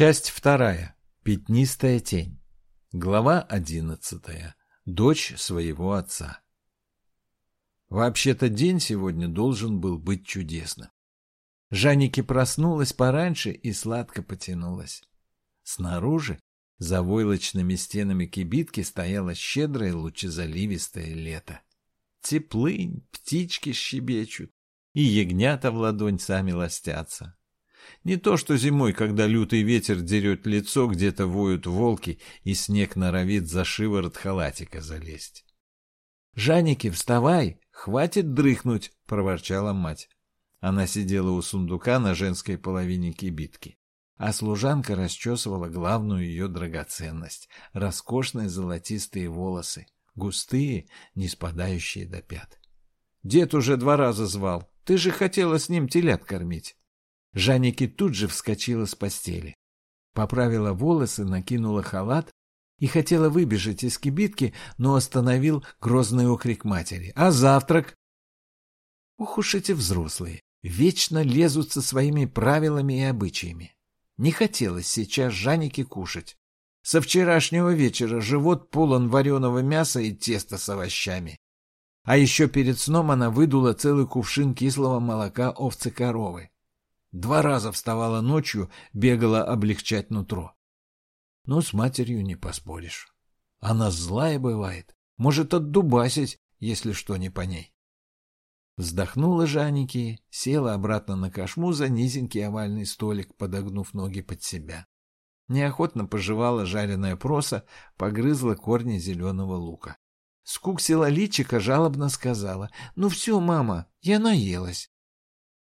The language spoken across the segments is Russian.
Часть вторая. Пятнистая тень. Глава одиннадцатая. Дочь своего отца. Вообще-то день сегодня должен был быть чудесным. Жанеке проснулась пораньше и сладко потянулась. Снаружи, за войлочными стенами кибитки, стояло щедрое лучезаливистое лето. Теплынь, птички щебечут, и ягнята в ладонь сами ластятся. Не то что зимой, когда лютый ветер дерет лицо, где-то воют волки, и снег норовит за шиворот халатика залезть. — Жаники, вставай, хватит дрыхнуть, — проворчала мать. Она сидела у сундука на женской половине кибитки, а служанка расчесывала главную ее драгоценность — роскошные золотистые волосы, густые, не спадающие до пят. Дед уже два раза звал. Ты же хотела с ним телят кормить. Жанники тут же вскочила с постели. Поправила волосы, накинула халат и хотела выбежать из кибитки, но остановил грозный окрик матери. «А завтрак?» Ух уж эти взрослые! Вечно лезут со своими правилами и обычаями. Не хотелось сейчас Жаннике кушать. Со вчерашнего вечера живот полон вареного мяса и теста с овощами. А еще перед сном она выдула целый кувшин кислого молока овцы-коровы. Два раза вставала ночью, бегала облегчать нутро. Но с матерью не поспоришь. Она злая бывает, может отдубасить, если что не по ней. Вздохнула Жанники, села обратно на кошму за низенький овальный столик, подогнув ноги под себя. Неохотно пожевала жареное просо, погрызла корни зеленого лука. Скуксила личика, жалобно сказала. — Ну все, мама, я наелась.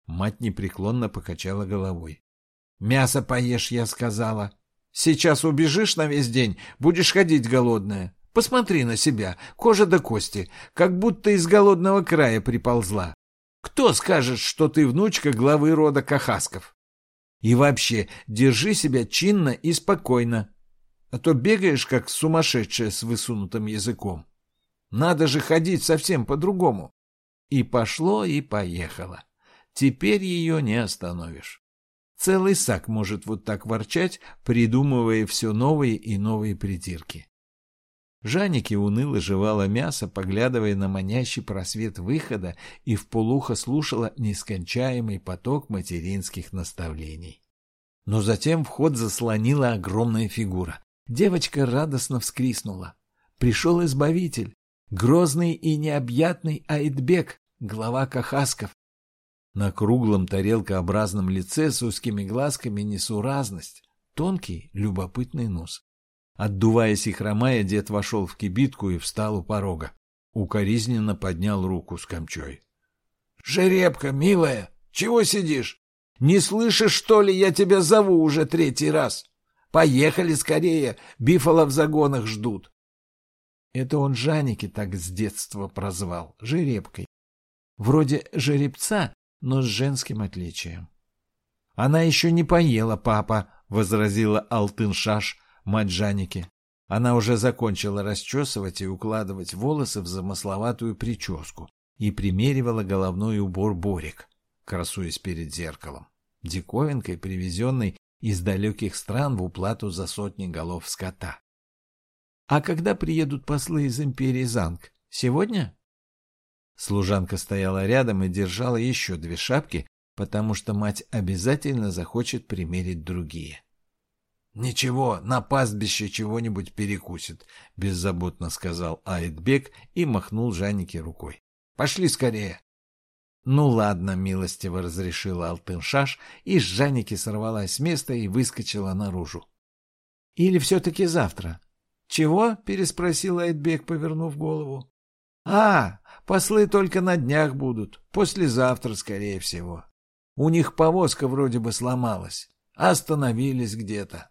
Мать непреклонно покачала головой. — Мясо поешь, я сказала. Сейчас убежишь на весь день, будешь ходить голодная. Посмотри на себя, кожа до кости, как будто из голодного края приползла. Кто скажет, что ты внучка главы рода Кахасков? И вообще, держи себя чинно и спокойно, а то бегаешь, как сумасшедшая с высунутым языком. Надо же ходить совсем по-другому. И пошло, и поехало. Теперь ее не остановишь. Целый сак может вот так ворчать, придумывая все новые и новые придирки. Жанеке уныло жевала мясо, поглядывая на манящий просвет выхода и вполуха слушала нескончаемый поток материнских наставлений. Но затем вход заслонила огромная фигура. Девочка радостно вскриснула. Пришел избавитель, грозный и необъятный Айтбек, глава Кахасков. На круглом тарелкообразном лице с узкими глазками несуразность, тонкий, любопытный нос. Отдуваясь и хромая, дед вошел в кибитку и встал у порога. Укоризненно поднял руку с камчой. — Жеребка, милая, чего сидишь? Не слышишь, что ли, я тебя зову уже третий раз? Поехали скорее, бифала в загонах ждут. Это он Жаники так с детства прозвал, жеребкой. Вроде жеребца, но с женским отличием. «Она еще не поела, папа», — возразила Алтыншаш, мать Жаники. Она уже закончила расчесывать и укладывать волосы в замысловатую прическу и примеривала головной убор Борик, красуясь перед зеркалом, диковинкой, привезенной из далеких стран в уплату за сотни голов скота. «А когда приедут послы из империи Занг? Сегодня?» Служанка стояла рядом и держала еще две шапки, потому что мать обязательно захочет примерить другие. — Ничего, на пастбище чего-нибудь перекусит, — беззаботно сказал Айтбек и махнул Жаннике рукой. — Пошли скорее. — Ну ладно, — милостиво разрешила Алтыншаш, и с Жанники сорвалась с места и выскочила наружу. — Или все-таки завтра? — Чего? — переспросил Айтбек, повернув голову. — А, Послы только на днях будут, послезавтра, скорее всего. У них повозка вроде бы сломалась. Остановились где-то.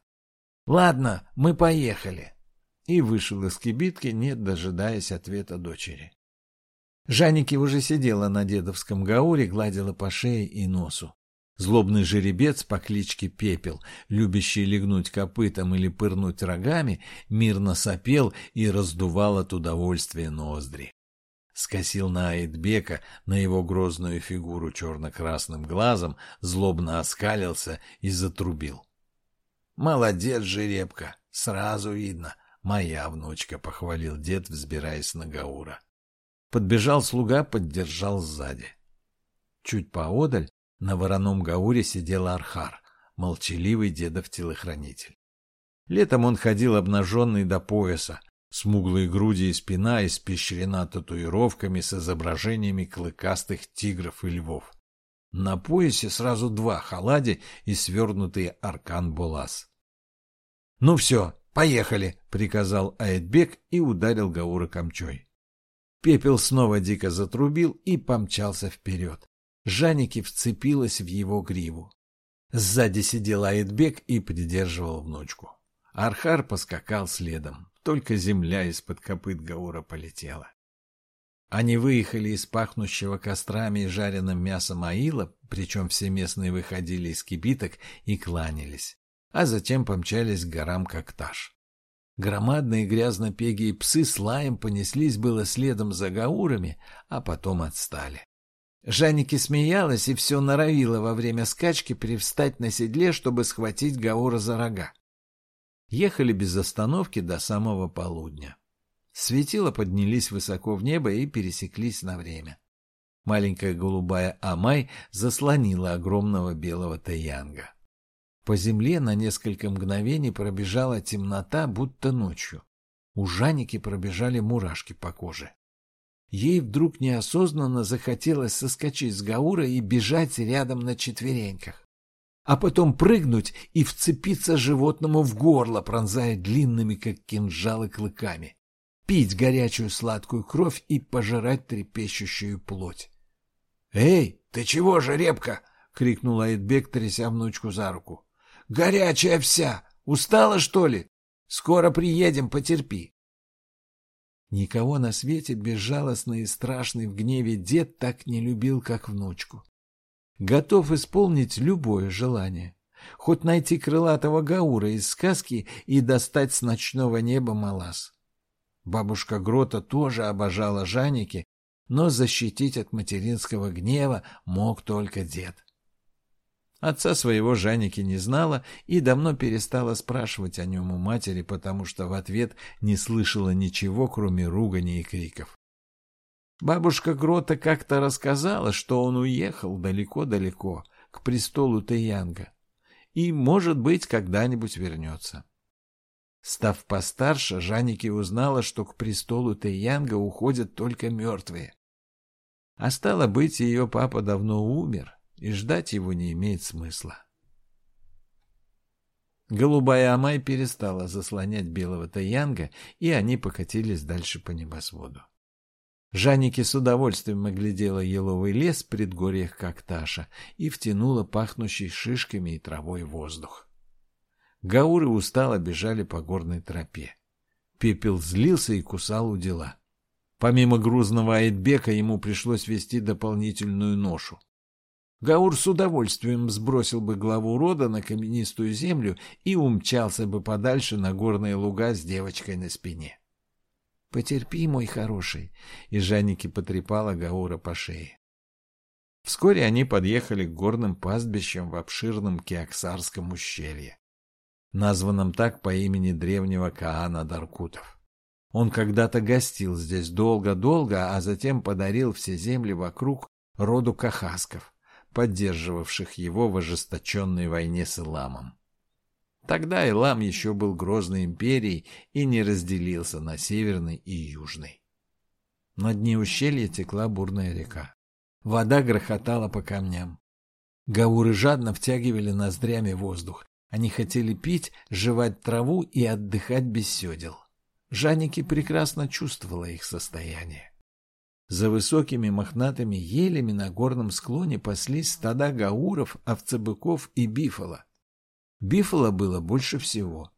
Ладно, мы поехали. И вышел из кибитки, не дожидаясь ответа дочери. Жанники уже сидела на дедовском гауре, гладила по шее и носу. Злобный жеребец по кличке Пепел, любящий легнуть копытом или пырнуть рогами, мирно сопел и раздувал от удовольствия ноздри скосил на Айтбека, на его грозную фигуру черно-красным глазом, злобно оскалился и затрубил. Молодец, жеребка, сразу видно. Моя внучка, — похвалил дед, взбираясь на Гаура. Подбежал слуга, поддержал сзади. Чуть поодаль на вороном Гауре сидел Архар, молчаливый дедов телохранитель. Летом он ходил обнаженный до пояса, смуглые груди и спина испещрена татуировками с изображениями клыкастых тигров и львов. На поясе сразу два халади и свернутый аркан-булас. — Ну все, поехали, — приказал Аэтбек и ударил Гаура камчой. Пепел снова дико затрубил и помчался вперед. Жаники вцепилась в его гриву. Сзади сидел Аэтбек и придерживал внучку. Архар поскакал следом, только земля из-под копыт Гаура полетела. Они выехали из пахнущего кострами и жареным мясом аила, причем все местные выходили из кибиток и кланялись, а затем помчались к горам Кокташ. Громадные грязнопегие псы с лаем понеслись было следом за гаурами, а потом отстали. Жанники смеялась и все норовила во время скачки привстать на седле, чтобы схватить Гаура за рога. Ехали без остановки до самого полудня. Светила поднялись высоко в небо и пересеклись на время. Маленькая голубая Амай заслонила огромного белого Таянга. По земле на несколько мгновений пробежала темнота, будто ночью. У Жаники пробежали мурашки по коже. Ей вдруг неосознанно захотелось соскочить с Гаура и бежать рядом на четвереньках а потом прыгнуть и вцепиться животному в горло, пронзая длинными, как кинжалы, клыками, пить горячую сладкую кровь и пожирать трепещущую плоть. — Эй, ты чего же, репка? — крикнул Айтбек, тряся внучку за руку. — Горячая вся! Устала, что ли? Скоро приедем, потерпи. Никого на свете безжалостный и страшный в гневе дед так не любил, как внучку готов исполнить любое желание. Хоть найти крылатого Гаура из сказки и достать с ночного неба Малас. Бабушка Грота тоже обожала Жаники, но защитить от материнского гнева мог только дед. Отца своего Жаники не знала и давно перестала спрашивать о нем у матери, потому что в ответ не слышала ничего, кроме ругани и криков. Бабушка Грота как-то рассказала, что он уехал далеко-далеко, к престолу Тэянга, и, может быть, когда-нибудь вернется. Став постарше, Жанеки узнала, что к престолу Тэянга уходят только мертвые. А стало быть, ее папа давно умер, и ждать его не имеет смысла. Голубая Амай перестала заслонять белого Таянга, и они покатились дальше по небосводу. Жанники с удовольствием оглядела еловый лес в предгорьях Кокташа и втянула пахнущий шишками и травой воздух. Гауры устало бежали по горной тропе. Пепел злился и кусал у дела. Помимо грузного Айтбека ему пришлось вести дополнительную ношу. Гаур с удовольствием сбросил бы главу рода на каменистую землю и умчался бы подальше на горные луга с девочкой на спине. Потерпи, мой хороший. И Жанники потрепала Гаура по шее. Вскоре они подъехали к горным пастбищам в обширном Кеоксарском ущелье, названном так по имени древнего Каана Даркутов. Он когда-то гостил здесь долго-долго, а затем подарил все земли вокруг роду кахасков, поддерживавших его в ожесточенной войне с Иламом. Тогда Илам еще был грозной империей и не разделился на северный и южный. На дне ущелья текла бурная река. Вода грохотала по камням. Гауры жадно втягивали ноздрями воздух. Они хотели пить, жевать траву и отдыхать без седел. Жанники прекрасно чувствовала их состояние. За высокими мохнатыми елями на горном склоне паслись стада гауров, овцебыков и бифола. Бифола было больше всего.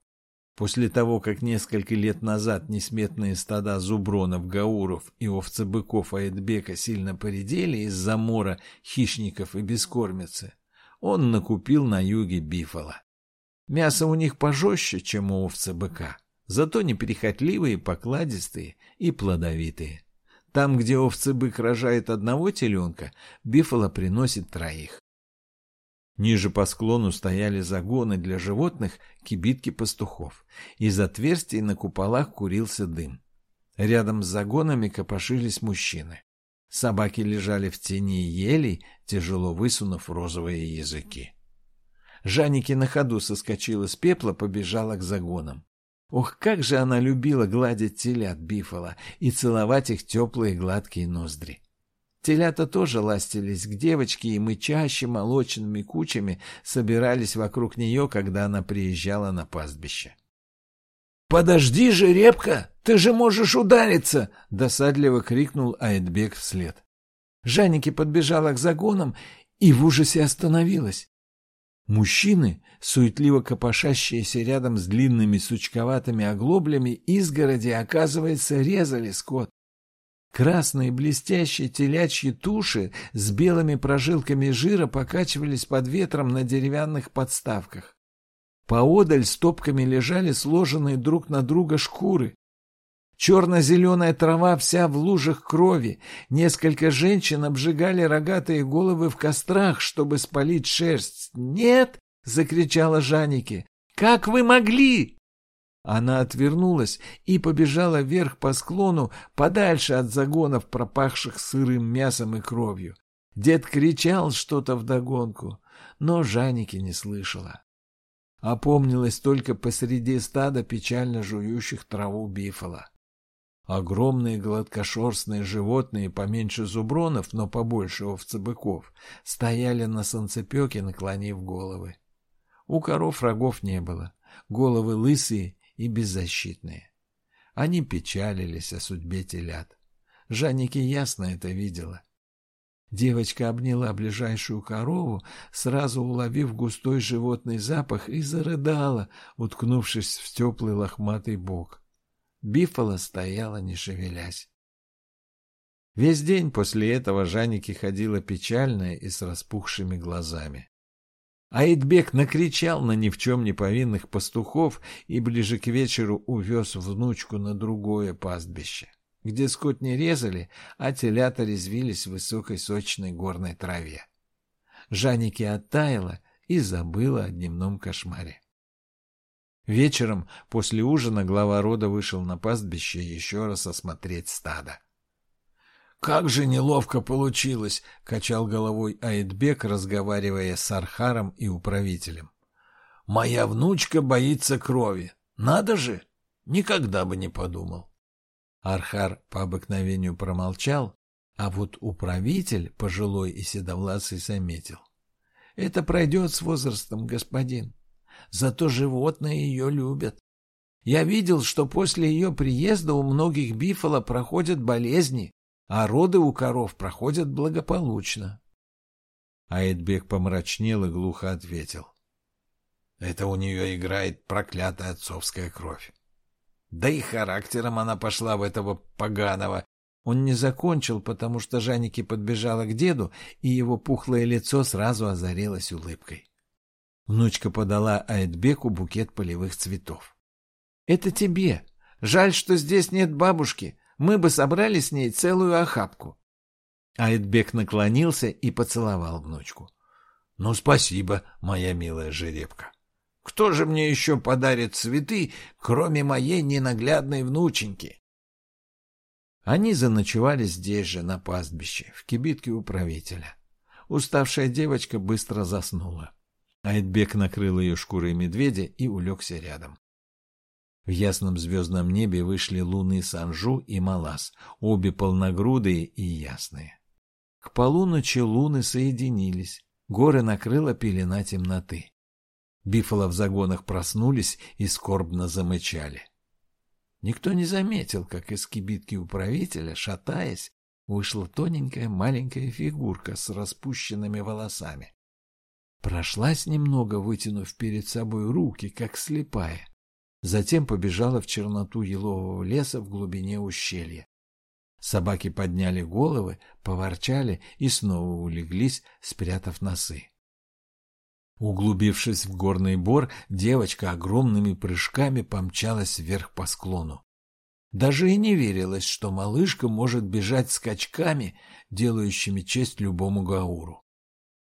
После того, как несколько лет назад несметные стада зубронов, гауров и овцебыков Аэдбека сильно поредели из-за мора хищников и бескормицы, он накупил на юге бифола. Мясо у них пожестче, чем у овца-быка, зато неприхотливые, покладистые и плодовитые. Там, где овцы-бык рожает одного теленка, бифола приносит троих. Ниже по склону стояли загоны для животных, кибитки пастухов. Из отверстий на куполах курился дым. Рядом с загонами копошились мужчины. Собаки лежали в тени елей, тяжело высунув розовые языки. Жанники на ходу соскочила с пепла, побежала к загонам. Ох, как же она любила гладить телят Бифола и целовать их теплые гладкие ноздри. Телята тоже ластились к девочке, и мы чаще молочными кучами собирались вокруг нее, когда она приезжала на пастбище. «Подожди же, репка! Ты же можешь удариться!» — досадливо крикнул Айтбек вслед. Жанники подбежала к загонам и в ужасе остановилась. Мужчины, суетливо копошащиеся рядом с длинными сучковатыми оглоблями изгороди, оказывается, резали скот. Красные блестящие телячьи туши с белыми прожилками жира покачивались под ветром на деревянных подставках. Поодаль стопками лежали сложенные друг на друга шкуры. Черно-зеленая трава вся в лужах крови. Несколько женщин обжигали рогатые головы в кострах, чтобы спалить шерсть. «Нет!» — закричала Жанеке. «Как вы могли?» Она отвернулась и побежала вверх по склону, подальше от загонов, пропахших сырым мясом и кровью. Дед кричал что-то вдогонку, но Жаники не слышала. Опомнилась только посреди стада печально жующих траву бифола. Огромные гладкошерстные животные, поменьше зубронов, но побольше овцебыков, стояли на солнцепеке, наклонив головы. У коров рогов не было, головы лысые и беззащитные. Они печалились о судьбе телят. Жанники ясно это видела. Девочка обняла ближайшую корову, сразу уловив густой животный запах, и зарыдала, уткнувшись в теплый лохматый бок. Бифола стояла, не шевелясь. Весь день после этого Жанники ходила печальная и с распухшими глазами. Аидбек накричал на ни в чем не повинных пастухов и ближе к вечеру увез внучку на другое пастбище, где скот не резали, а телята резвились в высокой сочной горной траве. Жанеке оттаяла и забыла о дневном кошмаре. Вечером после ужина глава рода вышел на пастбище еще раз осмотреть стадо. «Как же неловко получилось!» — качал головой Аидбек, разговаривая с Архаром и управителем. «Моя внучка боится крови. Надо же! Никогда бы не подумал!» Архар по обыкновению промолчал, а вот управитель, пожилой и седовласый, заметил. «Это пройдет с возрастом, господин. Зато животные ее любят. Я видел, что после ее приезда у многих бифола проходят болезни, а роды у коров проходят благополучно. Аидбек помрачнел и глухо ответил. Это у нее играет проклятая отцовская кровь. Да и характером она пошла в этого поганого. Он не закончил, потому что Жанеки подбежала к деду, и его пухлое лицо сразу озарилось улыбкой. Внучка подала Аидбеку букет полевых цветов. — Это тебе. Жаль, что здесь нет бабушки мы бы собрали с ней целую охапку. Айтбек наклонился и поцеловал внучку. — Ну, спасибо, моя милая жеребка. Кто же мне еще подарит цветы, кроме моей ненаглядной внученьки? Они заночевали здесь же, на пастбище, в кибитке управителя. Уставшая девочка быстро заснула. Айтбек накрыл ее шкурой медведя и улегся рядом. В ясном звездном небе вышли луны Санжу и Малас, обе полногрудые и ясные. К полуночи луны соединились, горы накрыла пелена темноты. Бифола в загонах проснулись и скорбно замычали. Никто не заметил, как из кибитки управителя, шатаясь, вышла тоненькая маленькая фигурка с распущенными волосами. Прошлась немного, вытянув перед собой руки, как слепая. Затем побежала в черноту елового леса в глубине ущелья. Собаки подняли головы, поворчали и снова улеглись, спрятав носы. Углубившись в горный бор, девочка огромными прыжками помчалась вверх по склону. Даже и не верилось, что малышка может бежать скачками, делающими честь любому гауру.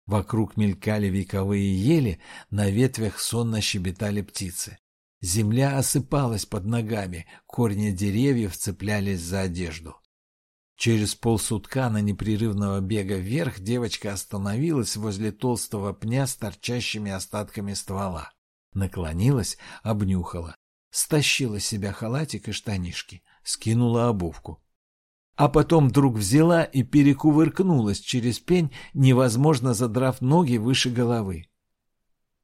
Вокруг мелькали вековые ели, на ветвях сонно щебетали птицы. Земля осыпалась под ногами, корни деревьев цеплялись за одежду. Через полсутка на непрерывного бега вверх девочка остановилась возле толстого пня с торчащими остатками ствола. Наклонилась, обнюхала, стащила с себя халатик и штанишки, скинула обувку. А потом вдруг взяла и перекувыркнулась через пень, невозможно задрав ноги выше головы.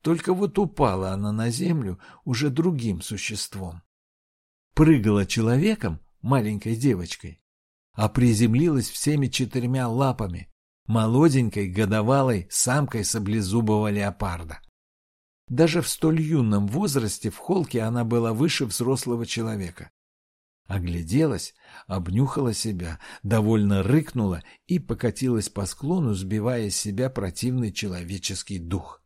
Только вот упала она на землю уже другим существом. Прыгала человеком, маленькой девочкой, а приземлилась всеми четырьмя лапами, молоденькой, годовалой самкой саблезубого леопарда. Даже в столь юном возрасте в холке она была выше взрослого человека. Огляделась, обнюхала себя, довольно рыкнула и покатилась по склону, сбивая с себя противный человеческий дух.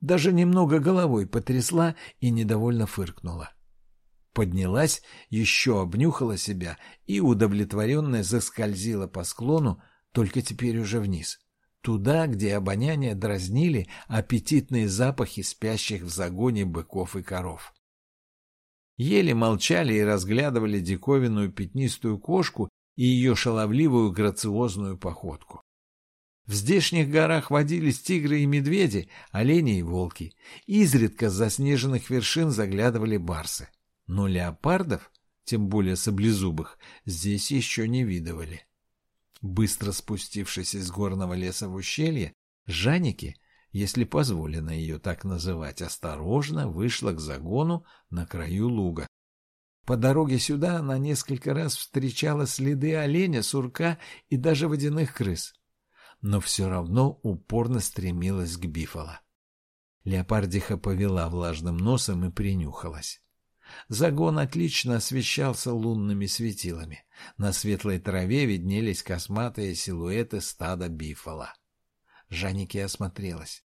Даже немного головой потрясла и недовольно фыркнула поднялась, еще обнюхала себя и удовлетворенная заскользила по склону, только теперь уже вниз. Туда, где обоняние дразнили аппетитные запахи спящих в загоне быков и коров. Еле молчали и разглядывали диковинную пятнистую кошку и ее шаловливую грациозную походку. В здешних горах водились тигры и медведи, олени и волки. Изредка с заснеженных вершин заглядывали барсы но леопардов, тем более саблезубых, здесь еще не видывали. Быстро спустившись из горного леса в ущелье, Жаники, если позволено ее так называть, осторожно вышла к загону на краю луга. По дороге сюда она несколько раз встречала следы оленя, сурка и даже водяных крыс. Но все равно упорно стремилась к бифала. Леопардиха повела влажным носом и принюхалась. Загон отлично освещался лунными светилами. На светлой траве виднелись косматые силуэты стада бифола. Жанеке осмотрелась.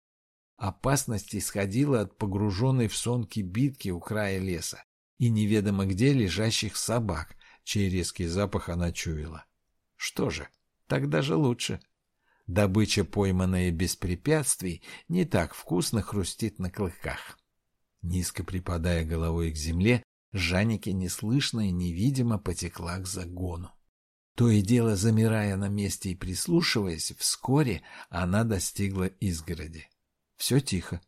Опасность исходила от погруженной в сон кибитки у края леса и неведомо где лежащих собак, чей резкий запах она чуяла. Что же, так даже лучше. Добыча, пойманная без препятствий, не так вкусно хрустит на клыках. Низко припадая головой к земле, Жанеке неслышно и невидимо потекла к загону. То и дело, замирая на месте и прислушиваясь, вскоре она достигла изгороди. Все тихо.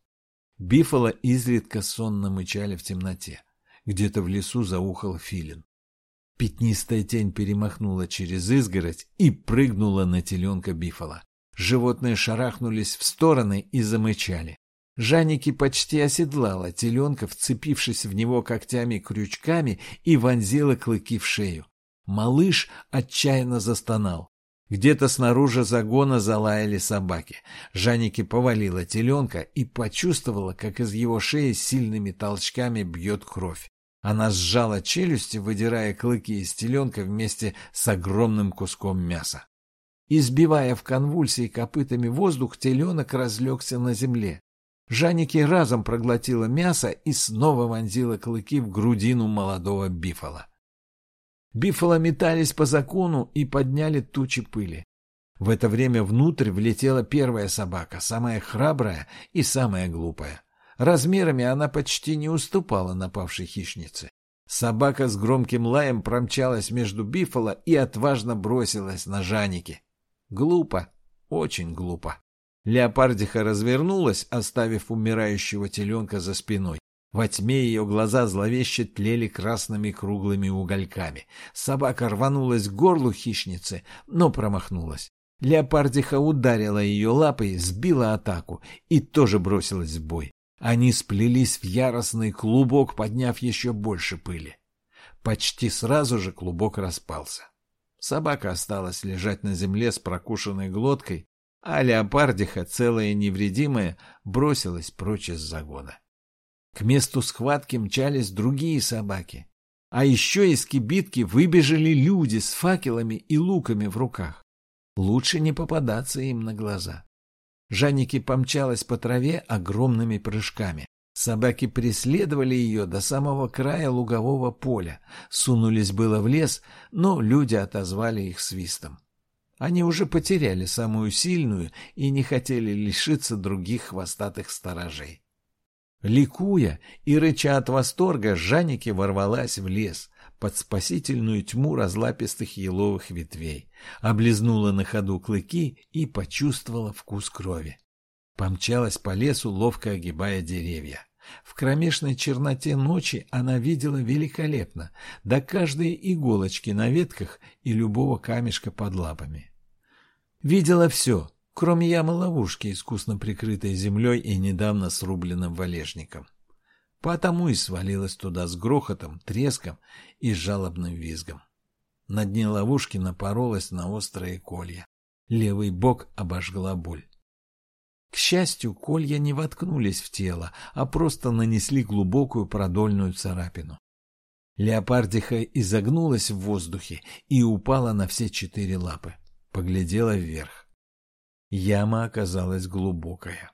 Бифала изредка сонно мычали в темноте. Где-то в лесу заухал филин. Пятнистая тень перемахнула через изгородь и прыгнула на теленка Бифала. Животные шарахнулись в стороны и замычали. Жанники почти оседлала теленка, вцепившись в него когтями-крючками и вонзила клыки в шею. Малыш отчаянно застонал. Где-то снаружи загона залаяли собаки. Жанники повалила теленка и почувствовала, как из его шеи сильными толчками бьет кровь. Она сжала челюсти, выдирая клыки из теленка вместе с огромным куском мяса. Избивая в конвульсии копытами воздух, теленок разлегся на земле. Жанники разом проглотила мясо и снова вонзила клыки в грудину молодого бифала. Бифала метались по закону и подняли тучи пыли. В это время внутрь влетела первая собака, самая храбрая и самая глупая. Размерами она почти не уступала напавшей хищнице. Собака с громким лаем промчалась между бифала и отважно бросилась на Жаники. Глупо, очень глупо. Леопардиха развернулась, оставив умирающего теленка за спиной. Во тьме ее глаза зловеще тлели красными круглыми угольками. Собака рванулась к горлу хищницы, но промахнулась. Леопардиха ударила ее лапой, сбила атаку и тоже бросилась в бой. Они сплелись в яростный клубок, подняв еще больше пыли. Почти сразу же клубок распался. Собака осталась лежать на земле с прокушенной глоткой, а леопардиха, целая и невредимая, бросилась прочь из загона. К месту схватки мчались другие собаки. А еще из кибитки выбежали люди с факелами и луками в руках. Лучше не попадаться им на глаза. Жанники помчалась по траве огромными прыжками. Собаки преследовали ее до самого края лугового поля, сунулись было в лес, но люди отозвали их свистом. Они уже потеряли самую сильную и не хотели лишиться других хвостатых сторожей. Ликуя и рыча от восторга, Жанники ворвалась в лес под спасительную тьму разлапистых еловых ветвей, облизнула на ходу клыки и почувствовала вкус крови. Помчалась по лесу, ловко огибая деревья. В кромешной черноте ночи она видела великолепно, до каждой иголочки на ветках и любого камешка под лапами. Видела все, кроме ямы-ловушки, искусно прикрытой землей и недавно срубленным валежником. Потому и свалилась туда с грохотом, треском и жалобным визгом. На дне ловушки напоролась на острые колья. Левый бок обожгла боль. К счастью, колья не воткнулись в тело, а просто нанесли глубокую продольную царапину. Леопардиха изогнулась в воздухе и упала на все четыре лапы. Поглядела вверх. Яма оказалась глубокая.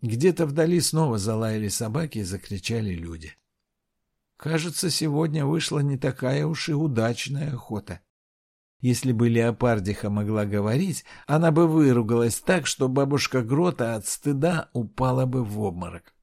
Где-то вдали снова залаяли собаки и закричали люди. Кажется, сегодня вышла не такая уж и удачная охота. Если бы леопардиха могла говорить, она бы выругалась так, что бабушка Грота от стыда упала бы в обморок.